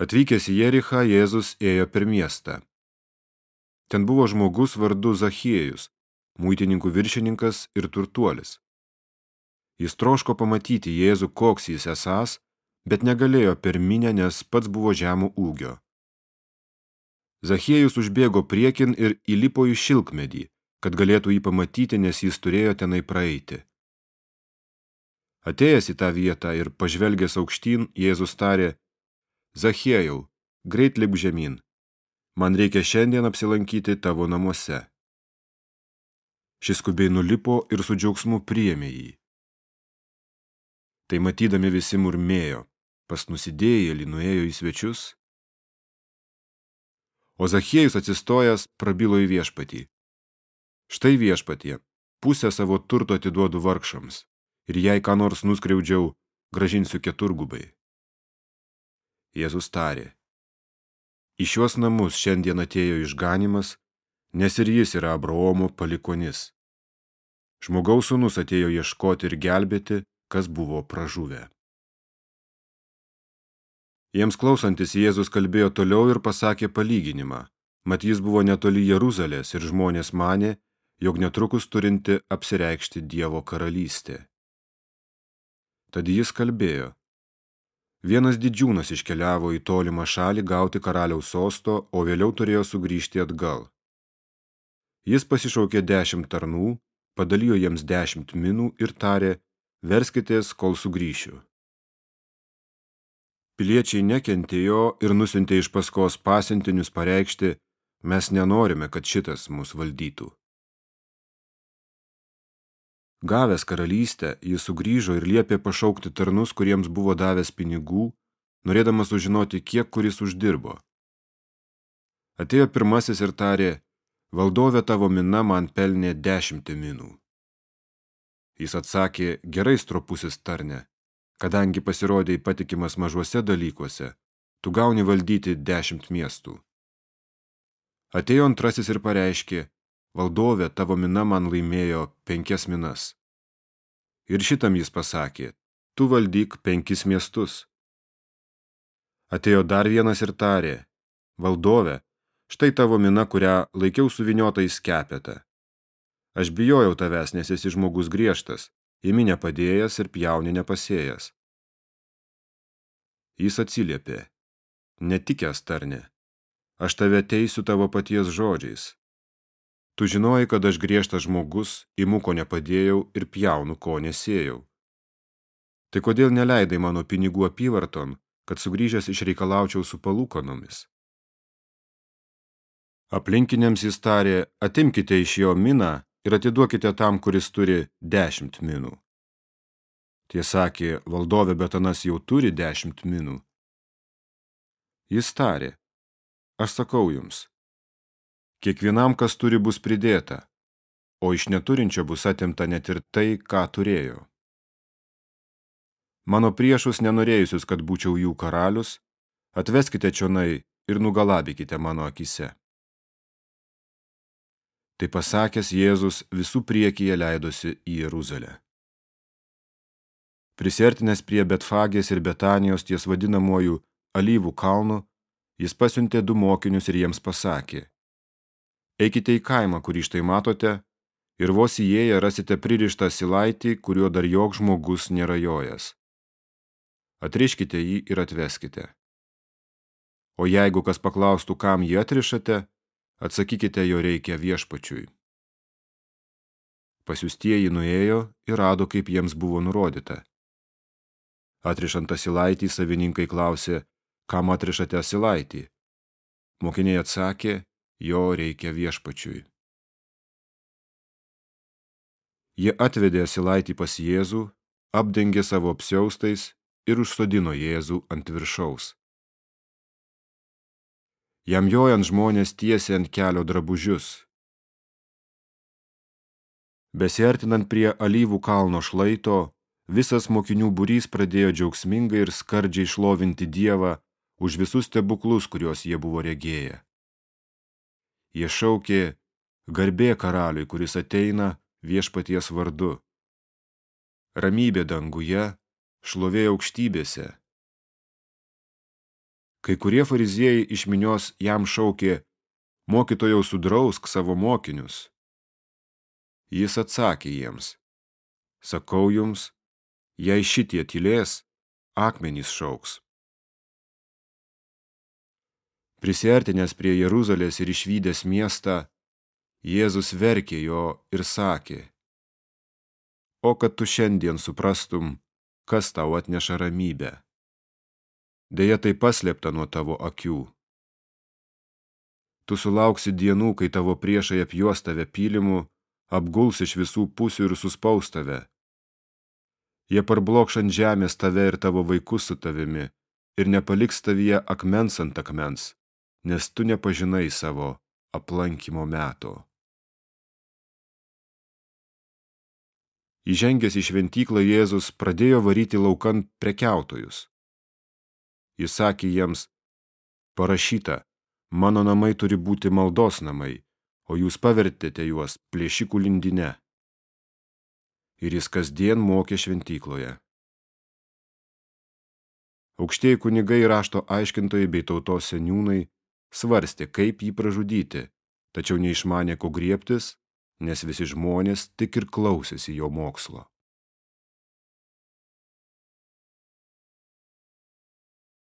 Atvykęs į Jerichą, Jėzus ėjo per miestą. Ten buvo žmogus vardu Zachiejus, muitininkų viršininkas ir turtuolis. Jis troško pamatyti Jėzų, koks jis esas, bet negalėjo per minę, nes pats buvo žemų ūgio. Zachiejus užbėgo priekin ir įlipo į šilkmedį, kad galėtų jį pamatyti, nes jis turėjo tenai praeiti. Atėjęs į tą vietą ir pažvelgęs aukštyn, Jėzus tarė, Zachiejau, greit lip žemyn, man reikia šiandien apsilankyti tavo namuose. Šis skubiai nulipo ir su džiaugsmu priėmė jį. Tai matydami visi murmėjo, pas nusidėjėlį nuėjo į svečius. O Zachiejus atsistojęs prabilo į viešpatį. Štai viešpatie, pusę savo turto atiduodu vargšams ir jei ką nors nuskriaudžiau, gražinsiu keturgubai. Jėzus tarė, į šiuos namus šiandien atėjo išganimas, nes ir jis yra Abraomo palikonis. Žmogaus sūnus atėjo ieškoti ir gelbėti, kas buvo pražuvę. Jiems klausantis Jėzus kalbėjo toliau ir pasakė palyginimą. Mat jis buvo netoli Jeruzalės ir žmonės manė, jog netrukus turinti apsireikšti Dievo karalystė. Tad jis kalbėjo, Vienas didžiūnas iškeliavo į tolimą šalį gauti karaliaus sosto, o vėliau turėjo sugrįžti atgal. Jis pasišaukė dešimt tarnų, padalijo jiems dešimt minų ir tarė, verskitės, kol sugrįšiu. Piliečiai nekentėjo ir nusintė iš paskos pasintinius pareikšti, mes nenorime, kad šitas mus valdytų. Gavęs karalystę, jis sugrįžo ir liepė pašaukti tarnus, kuriems buvo davęs pinigų, norėdamas sužinoti, kiek kuris uždirbo. Atėjo pirmasis ir tarė, valdovė tavo mina man pelnė dešimtį minų. Jis atsakė, gerai stropusis tarne, kadangi pasirodėjai patikimas mažuose dalykuose, tu gauni valdyti dešimt miestų. Atėjo antrasis ir pareiškė, Valdovė, tavo mina man laimėjo penkias minas. Ir šitam jis pasakė, tu valdyk penkis miestus. Atėjo dar vienas ir tarė, valdove, štai tavo mina, kurią laikiau suviniotą į skepetą. Aš bijojau tavęs, nes esi žmogus griežtas, imi nepadėjęs ir pjauni nepasėjęs. Jis atsiliepė, netikęs tarne, aš tave teisiu tavo paties žodžiais. Tu žinojai, kad aš griežtas žmogus, imu ko nepadėjau ir pjaunu ko nesėjau. Tai kodėl neleidai mano pinigų apyvarton, kad sugrįžęs išreikalaučiau su palūkonomis? Aplinkiniams jis tarė, atimkite iš jo miną ir atiduokite tam, kuris turi dešimt minų. Tie sakė, valdovė betanas jau turi dešimt minų. Jis tarė, aš sakau jums, Kiekvienam, kas turi, bus pridėta, o iš neturinčio bus atimta net ir tai, ką turėjo. Mano priešus nenorėjusius, kad būčiau jų karalius, atveskite čionai ir nugalabykite mano akise. Tai pasakęs Jėzus visų priekyje leidosi į Jeruzalę. Prisertinęs prie Betfagės ir Betanijos ties vadinamuoju alyvų kalnu, jis pasiuntė du mokinius ir jiems pasakė, Eikite į kaimą, kurį štai matote, ir vos įėję rasite pririštą silaitį, kuriuo dar joks žmogus nėra jojęs. Atriškite jį ir atveskite. O jeigu kas paklaustų, kam jį atrišate, atsakykite, jo reikia viešpačiui. Pasiustieji nuėjo ir rado, kaip jiems buvo nurodyta. Atrišant asilaitį, savininkai klausė, kam atrišate asilaitį. Mokiniai atsakė, jo reikia viešpačiui. Jie atvedė asilaitį pas Jėzų, apdengė savo apsiaustais ir užsodino Jėzų ant viršaus. Jam jojant žmonės tiesė ant kelio drabužius. Besiartinant prie alyvų kalno šlaito, visas mokinių būrys pradėjo džiaugsmingai ir skardžiai šlovinti Dievą už visus stebuklus, kuriuos jie buvo regėję. Jie šaukė, garbė karaliui, kuris ateina viešpaties vardu. Ramybė danguje, šlovė aukštybėse. Kai kurie fariziejai iš minios jam šaukė, mokytojau sudrausk savo mokinius. Jis atsakė jiems, sakau jums, jei šitie tylės, akmenys šauks. Prisiartinęs prie Jeruzalės ir išvykęs miestą, Jėzus verkė jo ir sakė, o kad tu šiandien suprastum, kas tau atneša ramybę. Deja, tai paslėpta nuo tavo akių. Tu sulauksi dienų, kai tavo priešai apjuos tave pylimu, apguls iš visų pusių ir suspaus tave. Jie parblokš ant žemės tave ir tavo vaikus su tavimi ir nepaliks tavyje akmens ant akmens, nes tu nepažinai savo aplankimo meto. Įžengęs į šventyklą Jėzus pradėjo varyti laukan prekiautojus. Jis sakė jiems, parašyta, mano namai turi būti maldos namai, o jūs pavertėte juos plėšikų lindine. Ir jis kasdien mokė šventykloje. Aukštieji kunigai rašto aiškintojai bei tautos seniūnai svarstė, kaip jį pražudyti, tačiau neišmanė, ko griebtis, nes visi žmonės tik ir klausėsi jo mokslo.